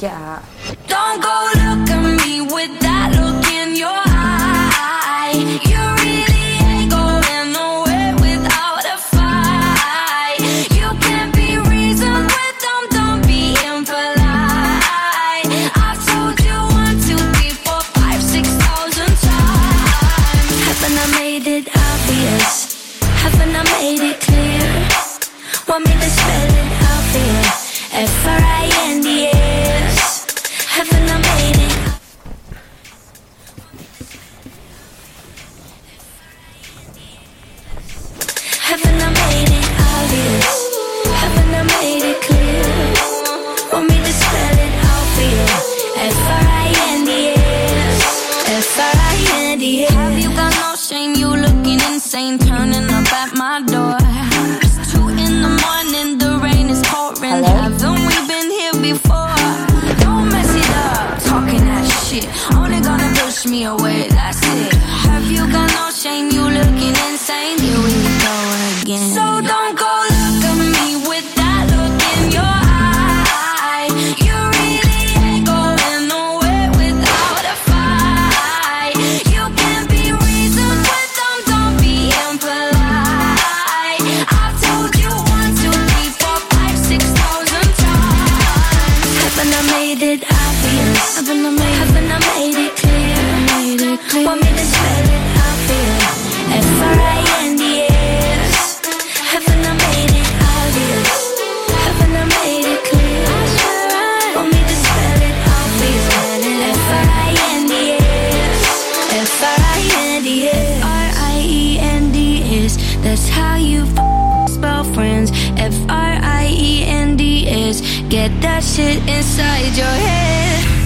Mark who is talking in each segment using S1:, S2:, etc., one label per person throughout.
S1: Yeah. Don't go look at me with that look in your eye. You really ain't going nowhere without a fight. You can't be reasoned with them, don't be impolite. I've told you one, two, three, four, five, six thousand times.
S2: Haven't I made it obvious? Haven't I made it clear? Want me to spell it out for you? F-R-I-N-D-S Haven't I made it obvious? Haven't I made it clear? Want me to spell it out for you? F-R-I-N-D-S F-R-I-N-D-S Have you
S1: got no shame? You looking insane Turning up at my door It's two in the morning The rain is pouring Hello? Haven't we been here before? Don't mess it up Talking that shit Only gonna push me away That's it Haven't I made, haven't
S2: I made it clear? Made it clear. Want me to spell it out for you? F-R-I-N-D-S Haven't I made it obvious? Haven't I made it clear?
S1: Want me
S2: to spell it out for you? F-R-I-N-D-S F-R-I-N-D-S
S1: F-R-I-E-N-D-S That's how you f- spell friends F-R-I-E-N-D-S Get that shit inside your head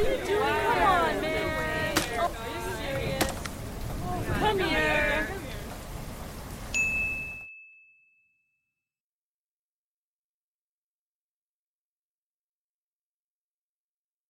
S1: are you doing? Come on, man. Oh, are you serious? Come here.